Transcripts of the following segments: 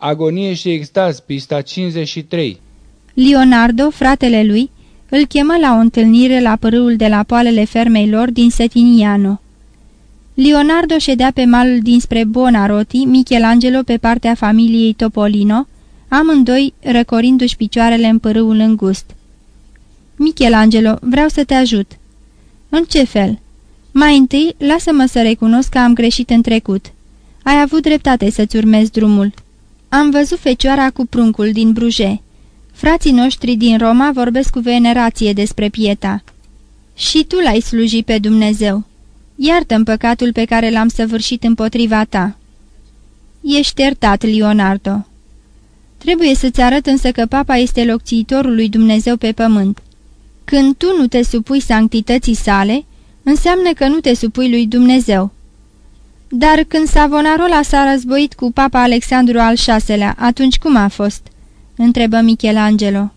Agonie și extaz, pista 53 Leonardo, fratele lui, îl chemă la o întâlnire la părâul de la poalele fermei lor din Setiniano. Leonardo ședea pe malul dinspre Bonaroti, Michelangelo pe partea familiei Topolino, amândoi răcorindu-și picioarele în părâul îngust. Michelangelo, vreau să te ajut." În ce fel?" Mai întâi, lasă-mă să recunosc că am greșit în trecut. Ai avut dreptate să-ți urmezi drumul. Am văzut fecioara cu pruncul din Bruje. Frații noștri din Roma vorbesc cu venerație despre pieta. Și tu l-ai slujit pe Dumnezeu. Iartă-mi păcatul pe care l-am săvârșit împotriva ta." Ești iertat, Leonardo." Trebuie să-ți arăt însă că papa este locțiitorul lui Dumnezeu pe pământ. Când tu nu te supui sanctității sale, înseamnă că nu te supui lui Dumnezeu. Dar când Savonarola s-a războit cu papa Alexandru al VI-lea, atunci cum a fost?" întrebă Michelangelo.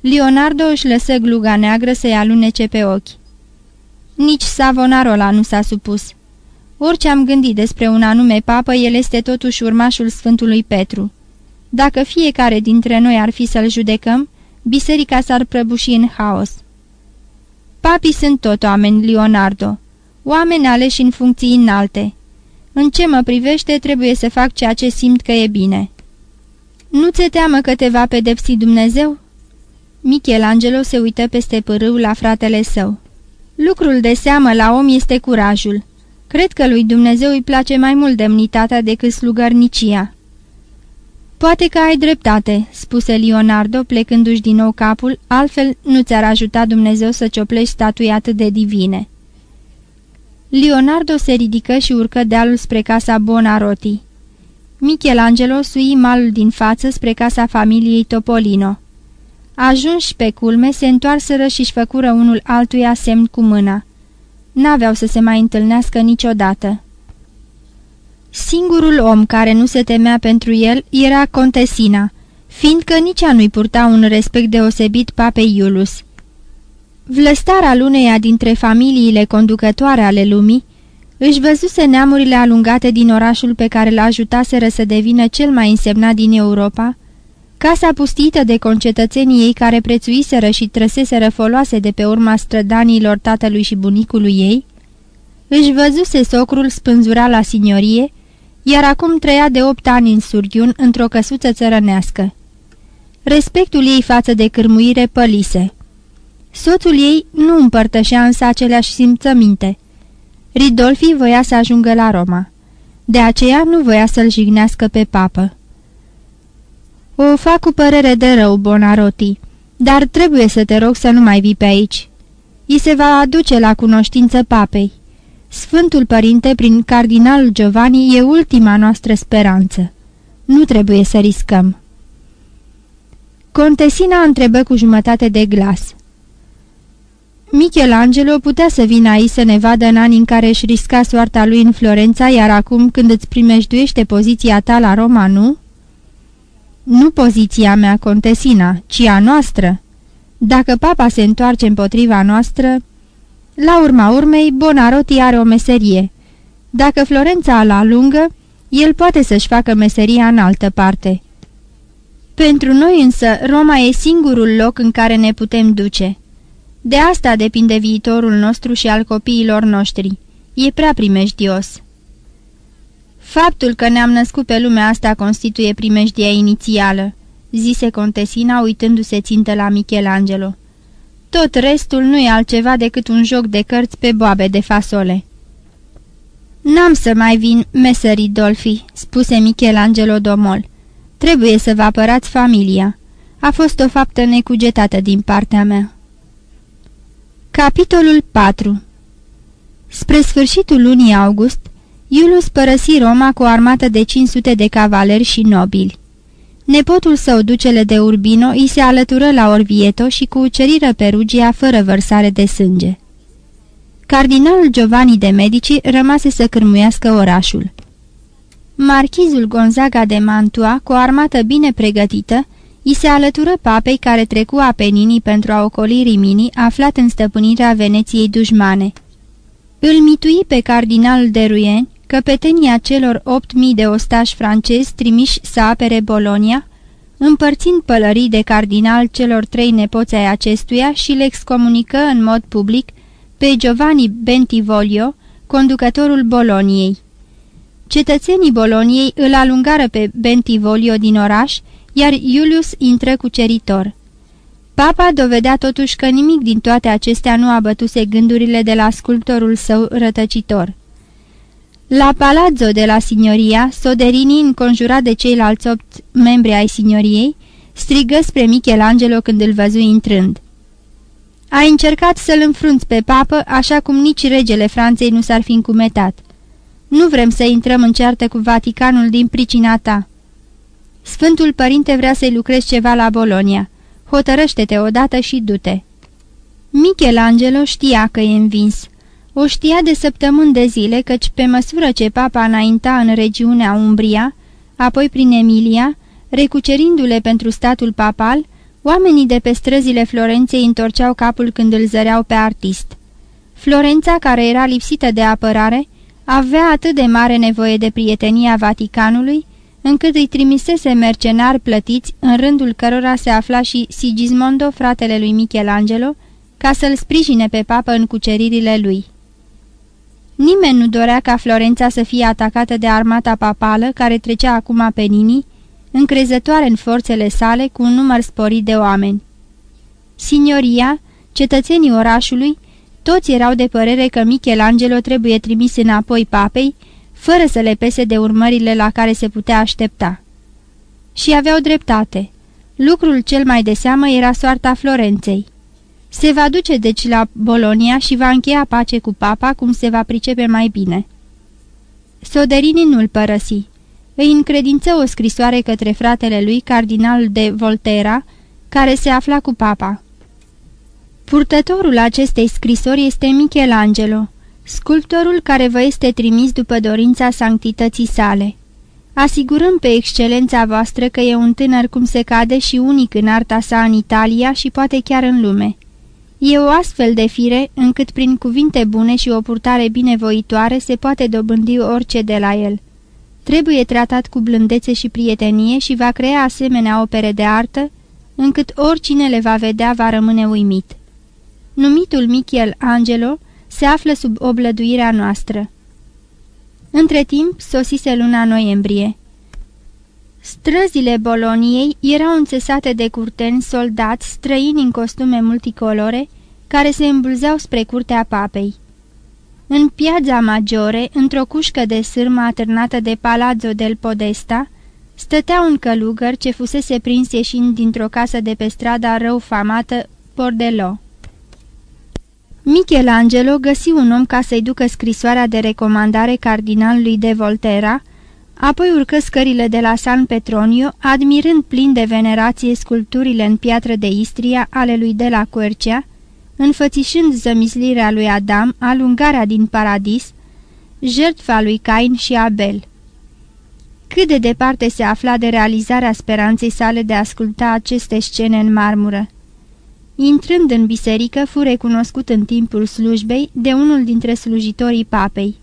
Leonardo își lăsă gluga neagră să-i alunece pe ochi. Nici Savonarola nu s-a supus. Orice am gândit despre un anume papă, el este totuși urmașul Sfântului Petru. Dacă fiecare dintre noi ar fi să-l judecăm, biserica s-ar prăbuși în haos. Papii sunt tot oameni, Leonardo, oameni aleși în funcții înalte. În ce mă privește, trebuie să fac ceea ce simt că e bine. Nu ți-e teamă că te va pedepsi Dumnezeu?" Michelangelo se uită peste pârâu la fratele său. Lucrul de seamă la om este curajul. Cred că lui Dumnezeu îi place mai mult demnitatea decât slugărnicia." Poate că ai dreptate," spuse Leonardo, plecându-și din nou capul, altfel nu ți-ar ajuta Dumnezeu să cioplești statui atât de divine." Leonardo se ridică și urcă dealul spre casa Bonaroti. Michelangelo sui malul din față spre casa familiei Topolino. Ajunși pe culme, se întoarseră și-și făcură unul altuia semn cu mâna. N-aveau să se mai întâlnească niciodată. Singurul om care nu se temea pentru el era Contesina, fiindcă nici ea nu-i purta un respect deosebit papei Iulus. Vlăstar al uneia dintre familiile conducătoare ale lumii, își văzuse neamurile alungate din orașul pe care l-a ajutaseră să devină cel mai însemnat din Europa, casa pustită de concetățenii ei care prețuiseră și trăseseră foloase de pe urma strădanilor tatălui și bunicului ei, își văzuse socrul spânzura la signorie, iar acum trăia de opt ani în Surghiun, într-o căsuță țărănească. Respectul ei față de cârmuire pălise. Soțul ei nu împărtășea însă aceleași simțăminte. Ridolfi voia să ajungă la Roma. De aceea nu voia să-l jignească pe papă. O fac cu părere de rău, Bonaroti, dar trebuie să te rog să nu mai vii pe aici. I se va aduce la cunoștință papei. Sfântul Părinte, prin cardinalul Giovanni, e ultima noastră speranță. Nu trebuie să riscăm. Contesina întrebă cu jumătate de glas. Michelangelo putea să vină aici să ne vadă în anii în care își risca soarta lui în Florența, iar acum când îți primejduiește poziția ta la Roma, nu? Nu poziția mea, Contesina, ci a noastră. Dacă papa se întoarce împotriva noastră, la urma urmei, Bonarotti are o meserie. Dacă Florența la lungă, el poate să-și facă meseria în altă parte. Pentru noi însă, Roma e singurul loc în care ne putem duce. De asta depinde viitorul nostru și al copiilor noștri. E prea primejdios. Faptul că ne-am născut pe lumea asta constituie primejdia inițială, zise contesina uitându-se țintă la Michelangelo. Tot restul nu e altceva decât un joc de cărți pe boabe de fasole. N-am să mai vin, meserii Dolfi," spuse Michelangelo Domol. Trebuie să vă apărați familia. A fost o faptă necugetată din partea mea." Capitolul 4 Spre sfârșitul lunii august, Iulus părăsi Roma cu o armată de 500 de cavaleri și nobili. Nepotul său, ducele de Urbino, îi se alătură la Orvieto și cuceriră Perugia fără vărsare de sânge. Cardinalul Giovanni de Medici rămase să cârmuiască orașul. Marchizul Gonzaga de Mantua, cu o armată bine pregătită, îi se alătură papei care trecu apeninii pentru a ocoli Rimini, aflat în stăpânirea Veneției dușmane. Îl mitui pe cardinalul de Ruien, căpetenia celor opt mii de ostași francezi trimiși să apere Bolonia, împărțind pălării de cardinal celor trei nepoți ai acestuia și le excomunică în mod public pe Giovanni Bentivoglio, conducătorul Boloniei. Cetățenii Boloniei îl alungară pe Bentivoglio din oraș, iar Iulius intră cu ceritor. Papa dovedea totuși că nimic din toate acestea nu abătuse gândurile de la sculptorul său rătăcitor. La palazzo de la signoria, Soderini, înconjurat de ceilalți opt membri ai signoriei, strigă spre Michelangelo când îl văzu intrând. Ai încercat să-l înfrunți pe papă, așa cum nici regele Franței nu s-ar fi încumetat. Nu vrem să intrăm în ceartă cu Vaticanul din pricina ta. Sfântul Părinte vrea să-i lucrezi ceva la Bolonia. Hotărăște-te odată și du-te." Michelangelo știa că e învins. O știa de săptămâni de zile, căci pe măsură ce papa înainta în regiunea Umbria, apoi prin Emilia, recucerindu-le pentru statul papal, oamenii de pe străzile Florenței întorceau capul când îl zăreau pe artist. Florența, care era lipsită de apărare, avea atât de mare nevoie de prietenia Vaticanului, încât îi trimisese mercenari plătiți, în rândul cărora se afla și Sigismondo, fratele lui Michelangelo, ca să-l sprijine pe papă în cuceririle lui. Nimeni nu dorea ca Florența să fie atacată de armata papală care trecea acum pe Nini, încrezătoare în forțele sale cu un număr sporit de oameni. Signoria, cetățenii orașului, toți erau de părere că Michelangelo trebuie trimis înapoi papei, fără să le pese de urmările la care se putea aștepta. Și aveau dreptate. Lucrul cel mai de seamă era soarta Florenței. Se va duce deci la Bolonia și va încheia pace cu papa cum se va pricepe mai bine. Soderini nu-l părăsi. Îi încredință o scrisoare către fratele lui, cardinal de Volterra, care se afla cu papa. Purtătorul acestei scrisori este Michelangelo, sculptorul care vă este trimis după dorința sanctității sale. Asigurăm pe excelența voastră că e un tânăr cum se cade și unic în arta sa în Italia și poate chiar în lume. E o astfel de fire încât prin cuvinte bune și o purtare binevoitoare se poate dobândi orice de la el. Trebuie tratat cu blândețe și prietenie și va crea asemenea opere de artă, încât oricine le va vedea va rămâne uimit. Numitul Michel Angelo se află sub oblăduirea noastră. Între timp, sosise luna noiembrie. Străzile Boloniei erau înțesate de curteni soldați străini în costume multicolore, care se îmbulzeau spre curtea papei. În piața Maggiore, într-o cușcă de sârmă atârnată de Palazzo del Podesta, stătea un călugăr ce fusese prins ieșind dintr-o casă de pe strada rău famată Pordelò. Michelangelo găsi un om ca să-i ducă scrisoarea de recomandare cardinalului de Volterra, apoi urcă scările de la San Petronio, admirând plin de venerație sculpturile în piatră de Istria ale lui de la Quercea, înfățișând zămislirea lui Adam, alungarea din paradis, jertfa lui Cain și Abel. Cât de departe se afla de realizarea speranței sale de a asculta aceste scene în marmură. Intrând în biserică, fu recunoscut în timpul slujbei de unul dintre slujitorii papei.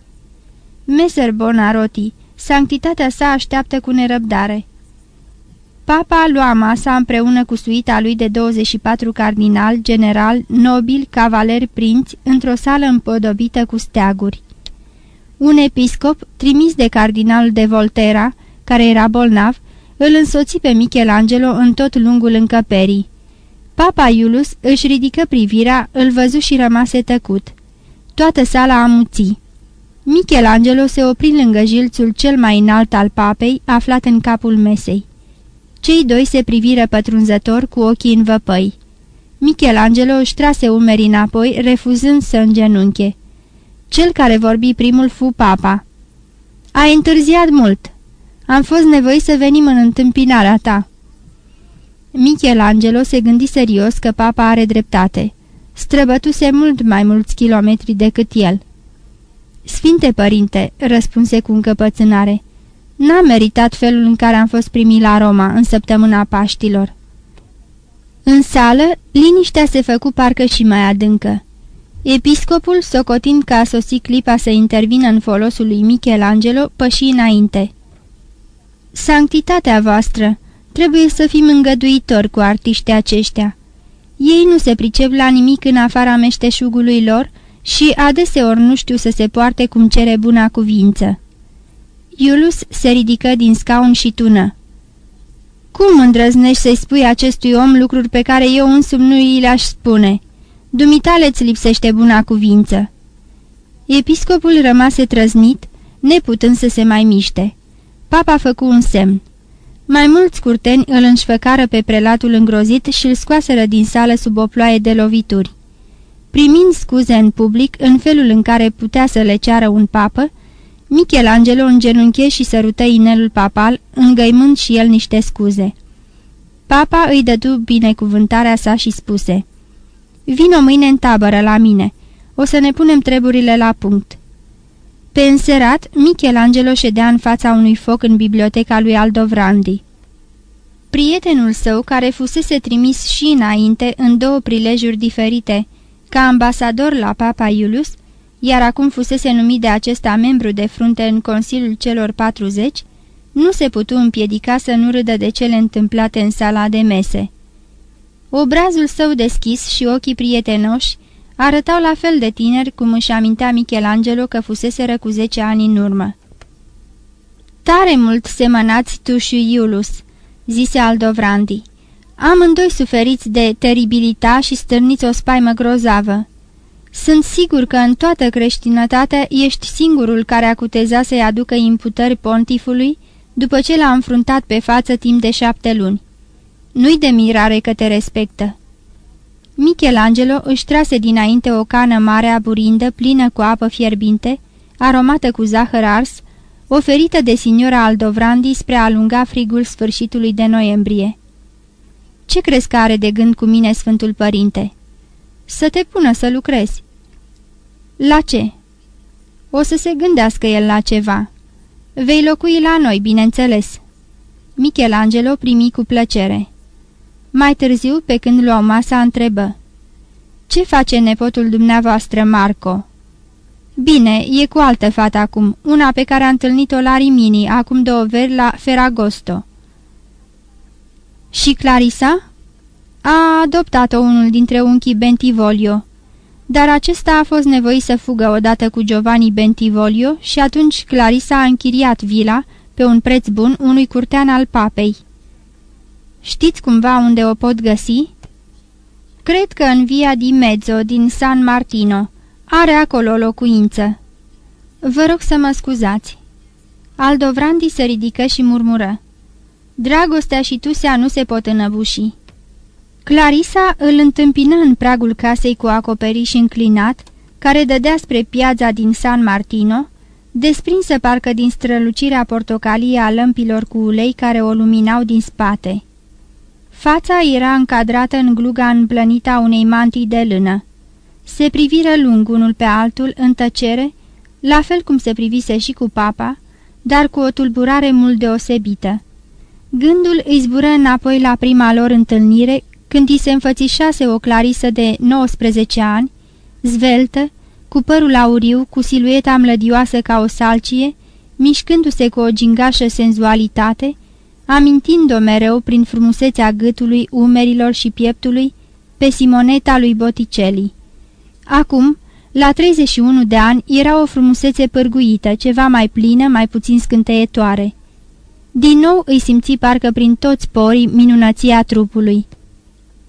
Meser Bonarotti, sanctitatea sa așteaptă cu nerăbdare. Papa lua masa împreună cu suita lui de 24 cardinal, general, nobil, cavaleri, prinți, într-o sală împodobită cu steaguri. Un episcop, trimis de cardinalul de Volterra, care era bolnav, îl însoți pe Michelangelo în tot lungul încăperii. Papa Iulus își ridică privirea, îl văzu și rămase tăcut. Toată sala amuții. Michelangelo se opri lângă jilțul cel mai înalt al papei, aflat în capul mesei. Cei doi se priviră pătrunzător cu ochii în văpăi. Michelangelo își trase umerii înapoi, refuzând să îngenunche. Cel care vorbi primul fu papa. Ai întârziat mult. Am fost nevoit să venim în întâmpinarea ta." Michelangelo se gândi serios că papa are dreptate. Străbătuse mult mai mulți kilometri decât el. Sfinte părinte," răspunse cu încăpățânare, n-am meritat felul în care am fost primit la Roma în săptămâna Paștilor." În sală, liniștea se făcu parcă și mai adâncă. Episcopul, socotind că a sosit clipa să intervină în folosul lui Michelangelo, păși înainte. Sanctitatea voastră, trebuie să fim îngăduitori cu artiștii aceștia. Ei nu se pricep la nimic în afara meșteșugului lor și adeseori nu știu să se poarte cum cere buna cuvință. Iulus se ridică din scaun și tună. Cum îndrăznești să-i spui acestui om lucruri pe care eu însumi nu îi le-aș spune? Dumitale-ți lipsește buna cuvință." Episcopul rămase trăznit, neputând să se mai miște. Papa făcu un semn. Mai mulți curteni îl înșfăcară pe prelatul îngrozit și îl scoaseră din sală sub o ploaie de lovituri. Primind scuze în public, în felul în care putea să le ceară un papă, Michelangelo îngenunche și sărută inelul papal, îngăimând și el niște scuze. Papa îi dădu binecuvântarea sa și spuse Vino mâine în tabără la mine. O să ne punem treburile la punct." Pe înserat, Michelangelo ședea în fața unui foc în biblioteca lui Aldovrandi. Prietenul său, care fusese trimis și înainte în două prilejuri diferite, ca ambasador la Papa Iulius, iar acum fusese numit de acesta membru de frunte în Consiliul celor 40, nu se putu împiedica să nu râdă de cele întâmplate în sala de mese. Obrazul său deschis și ochii prietenoși arătau la fel de tineri cum își amintea Michelangelo că fusese cu zece ani în urmă. Tare mult semănați tu și Iulus," zise Aldovrandi. Amândoi suferiți de teribilita și stârniți o spaimă grozavă. Sunt sigur că în toată creștinătatea ești singurul care acuteza să-i aducă imputări pontifului după ce l-a înfruntat pe față timp de șapte luni. Nu-i de mirare că te respectă." Michelangelo își trase dinainte o cană mare aburindă, plină cu apă fierbinte, aromată cu zahăr ars, oferită de signora Aldovrandi spre a alunga frigul sfârșitului de noiembrie. Ce crezi că are de gând cu mine, Sfântul Părinte?" Să te pună să lucrezi." La ce?" O să se gândească el la ceva." Vei locui la noi, bineînțeles." Michelangelo primi cu plăcere. Mai târziu, pe când luau masa, întrebă. Ce face nepotul dumneavoastră, Marco?" Bine, e cu altă fată acum, una pe care a întâlnit-o la Rimini, acum două veri la Ferragosto." Și Clarisa?" A adoptat-o unul dintre unchii Bentivolio, dar acesta a fost nevoit să fugă odată cu Giovanni Bentivolio și atunci Clarisa a închiriat vila, pe un preț bun, unui curtean al papei. Știți cumva unde o pot găsi?" Cred că în via di Mezzo, din San Martino. Are acolo o locuință." Vă rog să mă scuzați." Aldovrandi se ridică și murmură. Dragostea și tusea nu se pot înăbuși." Clarisa îl întâmpină în pragul casei cu acoperiș înclinat, care dădea spre piața din San Martino, desprinsă parcă din strălucirea portocalie a lămpilor cu ulei care o luminau din spate. Fața era încadrată în gluga împlănită a unei mantii de lână. Se priviră lung unul pe altul în tăcere, la fel cum se privise și cu papa, dar cu o tulburare mult deosebită. Gândul îi zbură înapoi la prima lor întâlnire, când îi se înfățișase o clarisă de 19 ani, zveltă, cu părul auriu, cu silueta mlădioasă ca o salcie, mișcându-se cu o gingașă senzualitate, amintind-o mereu prin frumusețea gâtului, umerilor și pieptului, pe Simoneta lui Botticelli. Acum, la 31 de ani, era o frumusețe pârguită, ceva mai plină, mai puțin scânteietoare. Din nou îi simți parcă prin toți porii minunăția trupului.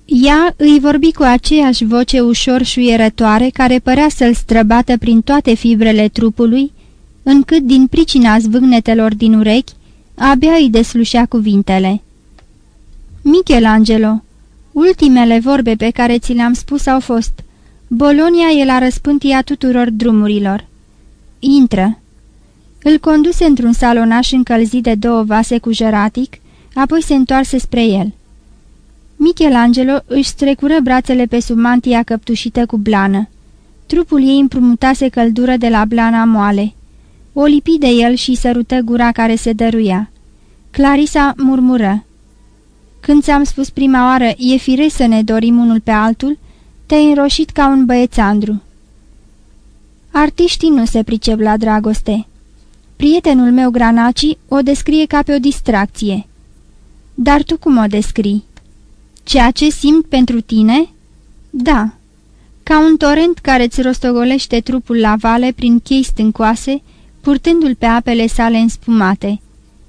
Ea îi vorbi cu aceeași voce ușor șuierătoare care părea să-l străbată prin toate fibrele trupului, încât din pricina zvâgnetelor din urechi, abia îi deslușea cuvintele. Michelangelo, ultimele vorbe pe care ți le-am spus au fost Bolonia e la răspântia tuturor drumurilor. Intră. Îl conduse într-un salonaș încălzit de două vase cu jeratic, apoi se întoarse spre el. Michelangelo își strecură brațele pe sub mantia căptușită cu blană. Trupul ei împrumutase căldură de la blana moale. O lipi de el și sărută gura care se dăruia. Clarisa murmură. Când ți-am spus prima oară, e firesc să ne dorim unul pe altul, te-ai înroșit ca un băiețandru. Artiștii nu se pricep la dragoste. Prietenul meu Granaci o descrie ca pe o distracție. Dar tu cum o descrii? Ceea ce simt pentru tine? Da. Ca un torent care îți rostogolește trupul la vale prin chei stâncoase, purtându-l pe apele sale înspumate.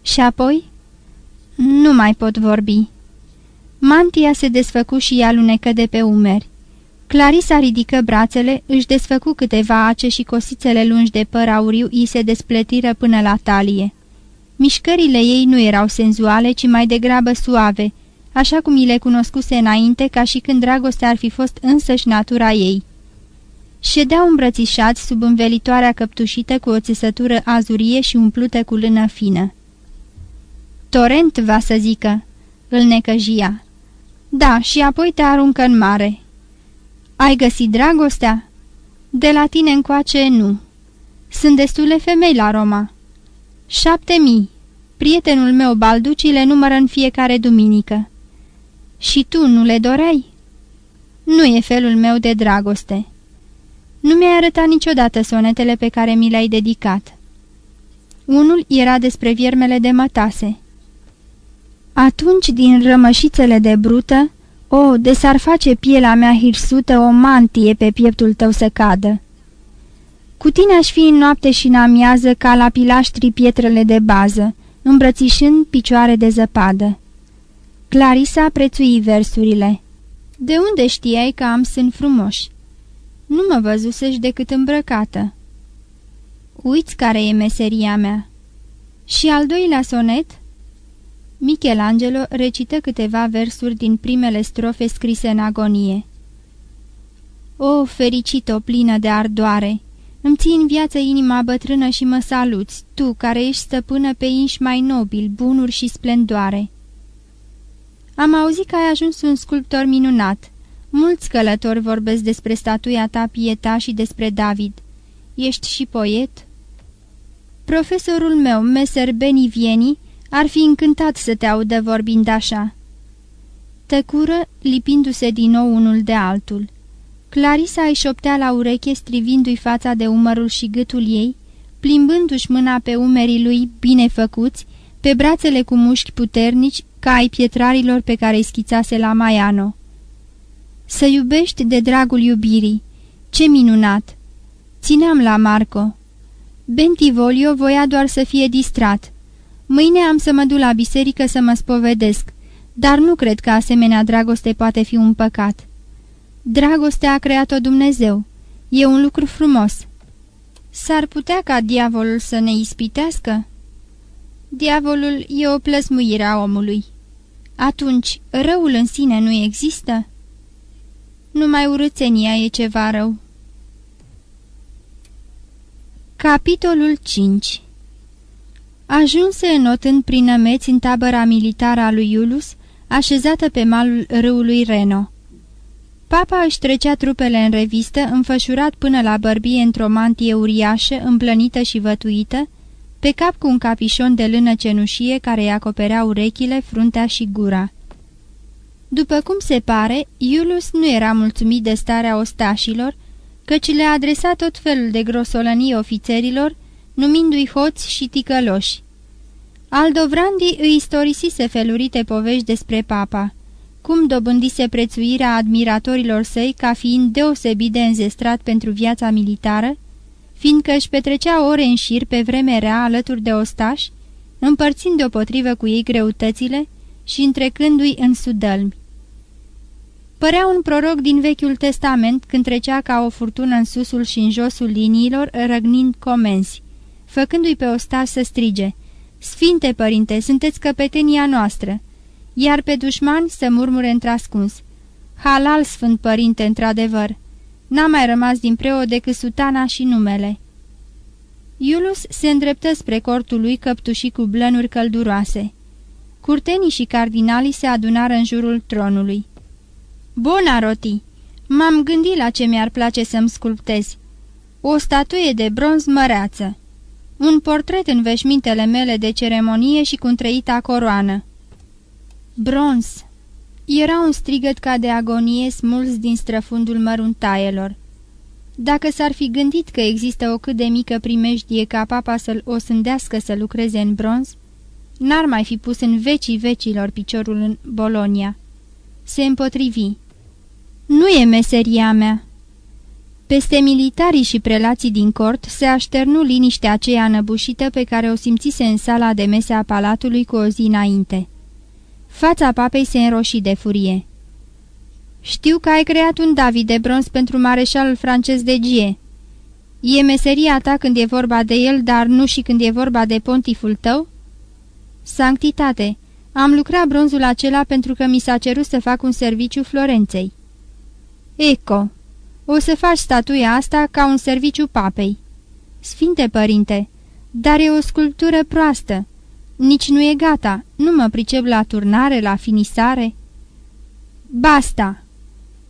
Și apoi? Nu mai pot vorbi. Mantia se desfăcu și ea alunecă de pe umeri. Clarisa ridică brațele, își desfăcu câteva ace și cosițele lungi de păr auriu îi se despletiră până la talie. Mișcările ei nu erau senzuale, ci mai degrabă suave, așa cum i le cunoscuse înainte, ca și când dragostea ar fi fost însăși natura ei. Ședeau îmbrățișați sub învelitoarea căptușită cu o țesătură azurie și umplută cu lână fină. Torent, va să zică, îl necăjia. Da, și apoi te aruncă în mare. Ai găsit dragostea? De la tine încoace, nu. Sunt destule femei la Roma. Șapte mii. Prietenul meu Balduci le numără în fiecare duminică. Și tu nu le doreai? Nu e felul meu de dragoste. Nu mi-ai arătat niciodată sonetele pe care mi le-ai dedicat. Unul era despre viermele de mătase. Atunci, din rămășițele de brută, o, de s-ar face pielea mea hirsută o mantie pe pieptul tău să cadă. Cu tine aș fi în noapte și în amiază ca la pilaștri pietrele de bază, îmbrățișând picioare de zăpadă. Clarisa prețui versurile. De unde știai că am sunt frumoși? Nu mă văzusești decât îmbrăcată. Uiți care e meseria mea. Și al doilea sonet? Michelangelo recită câteva versuri din primele strofe scrise în agonie. O, fericito, plină de ardoare! Îmi ții în viață inima bătrână și mă saluți, tu care ești stăpână pe inși mai nobili, bunuri și splendoare. Am auzit că ai ajuns un sculptor minunat. Mulți călători vorbesc despre statuia ta Pieta și despre David. Ești și poet? Profesorul meu, Meser Benivieni, ar fi încântat să te audă vorbind așa." Tăcură, lipindu-se din nou unul de altul. Clarisa îi șoptea la ureche, strivindu-i fața de umărul și gâtul ei, plimbându-și mâna pe umerii lui bine făcuți, pe brațele cu mușchi puternici, ca ai pietrarilor pe care îi schițase la Maiano. Să iubești de dragul iubirii! Ce minunat! Țineam la Marco. Bentivolio voia doar să fie distrat. Mâine am să mă duc la biserică să mă spovedesc, dar nu cred că asemenea dragoste poate fi un păcat. Dragostea a creat-o Dumnezeu. E un lucru frumos. S-ar putea ca diavolul să ne ispitească? Diavolul e o plăsmuire a omului. Atunci, răul în sine nu există? Numai urâțenia e ceva rău. Capitolul 5 Ajunse înotând prin nămeți în tabăra militară a lui Iulus, așezată pe malul râului Reno. Papa își trecea trupele în revistă, înfășurat până la bărbie într-o mantie uriașă, împlănită și vătuită, pe cap cu un capișon de lână cenușie care îi acoperea urechile, fruntea și gura. După cum se pare, Iulus nu era mulțumit de starea ostașilor, căci le adresa tot felul de grosolănii ofițerilor, numindu-i hoți și ticăloși. Aldovrandi îi istorisise felurite povești despre papa, cum dobândise prețuirea admiratorilor săi ca fiind deosebit de înzestrat pentru viața militară, fiindcă își petrecea ore în șir pe vreme rea alături de ostași, împărțind deopotrivă cu ei greutățile și întrecându-i în sudălmi. Părea un proroc din Vechiul Testament când trecea ca o furtună în susul și în josul liniilor, răgnind comenzi făcându-i pe ostaș să strige, Sfinte părinte, sunteți căpetenia noastră!" Iar pe dușmani să murmure întrascuns, Halal, sfânt părinte, într-adevăr! N-a mai rămas din preot decât sutana și numele." Iulus se îndreptă spre cortul lui căptușit cu blănuri călduroase. Curtenii și cardinalii se adunară în jurul tronului. Bona, Roti! M-am gândit la ce mi-ar place să-mi sculptezi. O statuie de bronz măreață un portret în veșmintele mele de ceremonie și cu întreita coroană. Bronz. Era un strigăt ca de agonie smuls din străfundul măruntaielor. Dacă s-ar fi gândit că există o cât de mică primejdie ca papa să-l osândească să lucreze în bronz, n-ar mai fi pus în vecii vecilor piciorul în Bolonia. Se împotrivi. Nu e meseria mea. Peste militarii și prelații din cort se așternu liniștea aceea năbușită pe care o simțise în sala de mese a palatului cu o zi înainte. Fața papei se înroși de furie. Știu că ai creat un David de bronz pentru mareșalul francez de Gie. E meseria ta când e vorba de el, dar nu și când e vorba de pontiful tău?" Sanctitate, am lucrat bronzul acela pentru că mi s-a cerut să fac un serviciu Florenței." Eco, o să faci statuia asta ca un serviciu papei." Sfinte părinte, dar e o sculptură proastă. Nici nu e gata, nu mă pricep la turnare, la finisare." Basta!"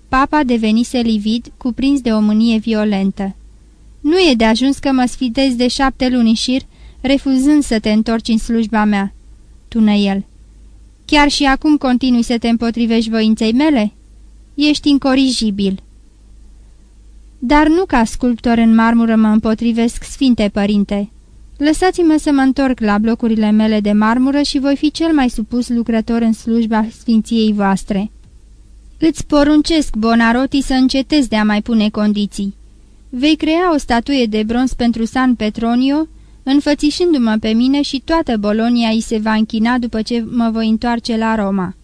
Papa devenise livid, cuprins de o mânie violentă. Nu e de ajuns că mă sfidezi de șapte luni șir, refuzând să te întorci în slujba mea," tună el. Chiar și acum continui să te împotrivești voinței mele? Ești incorigibil." Dar nu ca sculptor în marmură mă împotrivesc, Sfinte Părinte. Lăsați-mă să mă întorc la blocurile mele de marmură și voi fi cel mai supus lucrător în slujba Sfinției voastre." Îți poruncesc, Bonaroti, să încetezi de a mai pune condiții. Vei crea o statuie de bronz pentru San Petronio, înfățișându-mă pe mine și toată Bolonia îi se va închina după ce mă voi întoarce la Roma.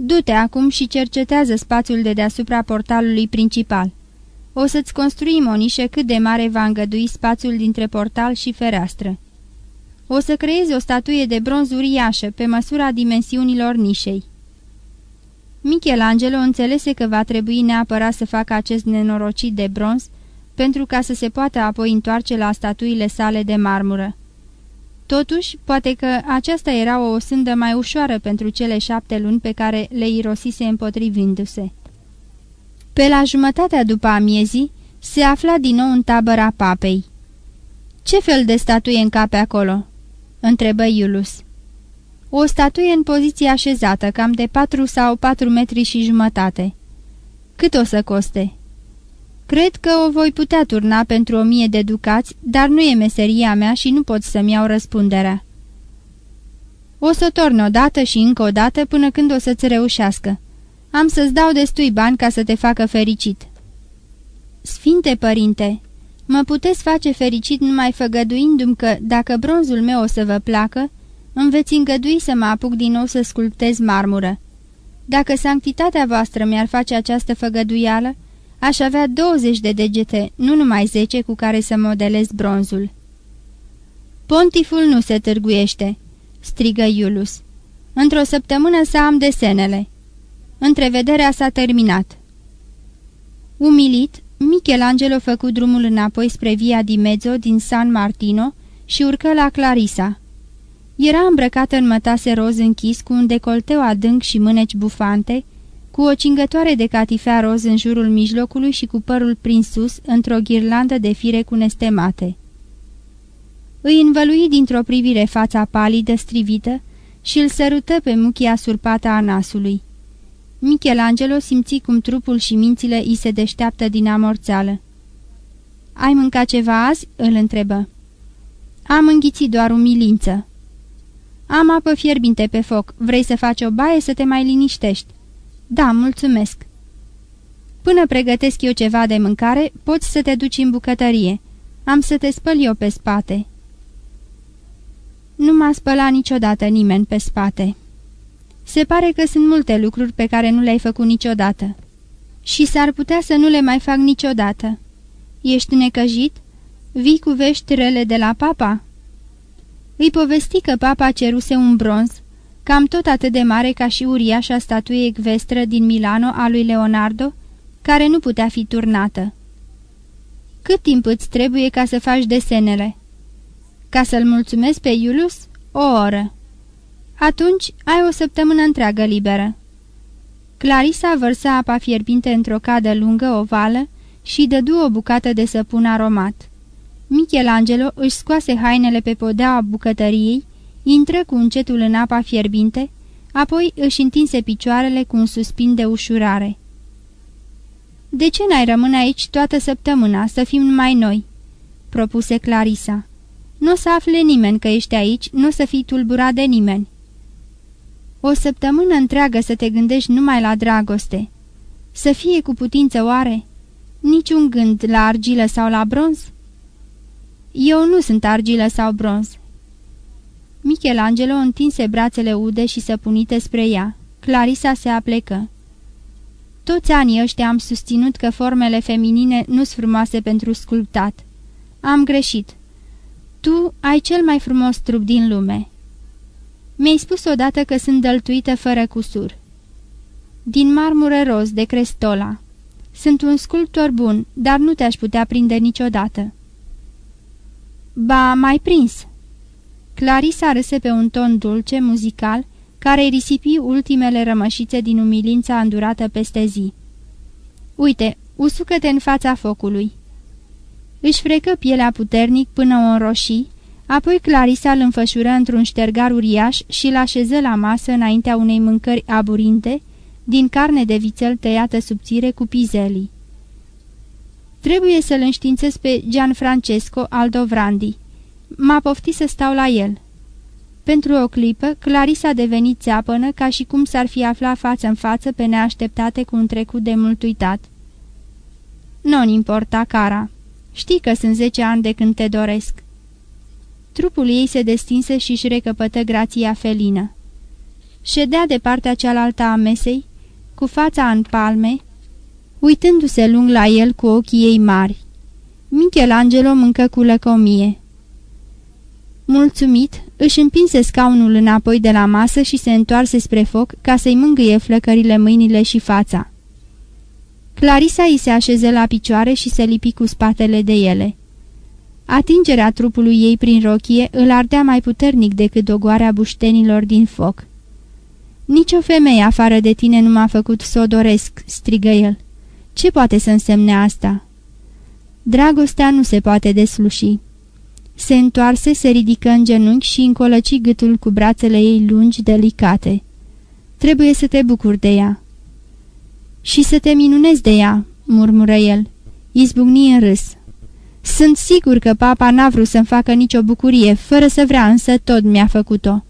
Du-te acum și cercetează spațiul de deasupra portalului principal. O să-ți construim o nișă cât de mare va îngădui spațiul dintre portal și fereastră. O să creezi o statuie de bronz uriașă, pe măsura dimensiunilor nișei. Michelangelo înțelese că va trebui neapărat să facă acest nenorocit de bronz pentru ca să se poată apoi întoarce la statuile sale de marmură. Totuși, poate că aceasta era o sândă mai ușoară pentru cele șapte luni pe care le irosise împotrivindu-se. Pe la jumătatea după amiezii, se afla din nou în tabăra papei. Ce fel de statuie încape acolo?" întrebă Iulus. O statuie în poziție așezată, cam de patru sau patru metri și jumătate. Cât o să coste?" Cred că o voi putea turna pentru o mie de ducați, dar nu e meseria mea și nu pot să-mi iau răspunderea." O să torn o dată și încă o dată până când o să-ți reușească. Am să-ți dau destui bani ca să te facă fericit." Sfinte părinte, mă puteți face fericit numai făgăduindu-mi că, dacă bronzul meu o să vă placă, îmi veți îngădui să mă apuc din nou să sculptez marmură. Dacă sanctitatea voastră mi-ar face această făgăduială, aș avea 20 de degete, nu numai 10 cu care să modelez bronzul. Pontiful nu se târguiește, strigă Iulus. Într-o săptămână să am desenele. Întrevederea s-a terminat. Umilit, Michelangelo făcu drumul înapoi spre Via di Mezzo din San Martino și urcă la Clarisa. Era îmbrăcată în mătase roz închis cu un decolteu adânc și mâneci bufante, cu o cingătoare de catifea roz în jurul mijlocului și cu părul prins sus într-o ghirlandă de fire cu nestemate. Îi învălui dintr-o privire fața palidă, strivită, și îl sărută pe muchia surpată a nasului. Michelangelo simți cum trupul și mințile îi se deșteaptă din amorțeală. Ai mâncat ceva azi?" îl întrebă. Am înghițit doar umilință." Am apă fierbinte pe foc. Vrei să faci o baie să te mai liniștești?" Da, mulțumesc." Până pregătesc eu ceva de mâncare, poți să te duci în bucătărie. Am să te spăl eu pe spate." Nu m-a spălat niciodată nimeni pe spate." Se pare că sunt multe lucruri pe care nu le-ai făcut niciodată. Și s-ar putea să nu le mai fac niciodată. Ești necăjit? Vii cu vești rele de la papa?" Îi povesti că papa ceruse un bronz, cam tot atât de mare ca și uriașa statuie ecvestră din Milano a lui Leonardo, care nu putea fi turnată. Cât timp îți trebuie ca să faci desenele?" Ca să-l mulțumesc pe Iulus? O oră." Atunci ai o săptămână întreagă liberă." Clarisa vărsa apa fierbinte într-o cadă lungă ovală și dădu o bucată de săpun aromat. Michelangelo își scoase hainele pe podeaua bucătăriei, intră cu încetul în apa fierbinte, apoi își întinse picioarele cu un suspin de ușurare. De ce n-ai rămâne aici toată săptămâna, să fim numai noi?" propuse Clarisa. Nu o să afle nimeni că ești aici, nu o să fii tulburat de nimeni." O săptămână întreagă să te gândești numai la dragoste. Să fie cu putință oare? Niciun gând la argilă sau la bronz?" Eu nu sunt argilă sau bronz." Michelangelo întinse brațele ude și săpunite spre ea. Clarisa se aplecă. Toți anii ăștia am susținut că formele feminine nu-s frumoase pentru sculptat. Am greșit. Tu ai cel mai frumos trup din lume. Mi-ai spus odată că sunt dăltuită fără cusur. Din marmură roz de crestola. Sunt un sculptor bun, dar nu te-aș putea prinde niciodată. Ba, mai prins. Clarisa râse pe un ton dulce, muzical, care risipi ultimele rămășițe din umilința îndurată peste zi. Uite, usucă-te în fața focului. Își frecă pielea puternic până o înroșii, apoi Clarisa îl înfășură într-un ștergar uriaș și l-așeză la masă înaintea unei mâncări aburinte, din carne de vițel tăiată subțire cu pizelii. Trebuie să-l înștiințez pe Gianfrancesco Aldovrandi. M-a poftit să stau la el." Pentru o clipă, Clarisa a devenit țeapănă ca și cum s-ar fi aflat față în față pe neașteptate cu un trecut de mult uitat. Nu-mi importa cara. Știi că sunt zece ani de când te doresc." Trupul ei se destinse și își recăpătă grația felină. Ședea de partea cealaltă a mesei, cu fața în palme, uitându-se lung la el cu ochii ei mari. Michelangelo mâncă cu lăcomie. Mulțumit, își împinse scaunul înapoi de la masă și se întoarse spre foc ca să-i mângâie flăcările mâinile și fața. Clarisa îi se așeze la picioare și se lipi cu spatele de ele. Atingerea trupului ei prin rochie îl ardea mai puternic decât dogoarea buștenilor din foc. Nici o femeie afară de tine nu m-a făcut să o doresc," strigă el. Ce poate să însemne asta?" Dragostea nu se poate desluși. Se întoarse, se ridică în genunchi și încolăci gâtul cu brațele ei lungi, delicate. Trebuie să te bucuri de ea." Și să te minunezi de ea," murmură el. Izbucni în râs. Sunt sigur că papa n-a vrut să-mi facă nicio bucurie, fără să vrea însă tot mi-a făcut-o.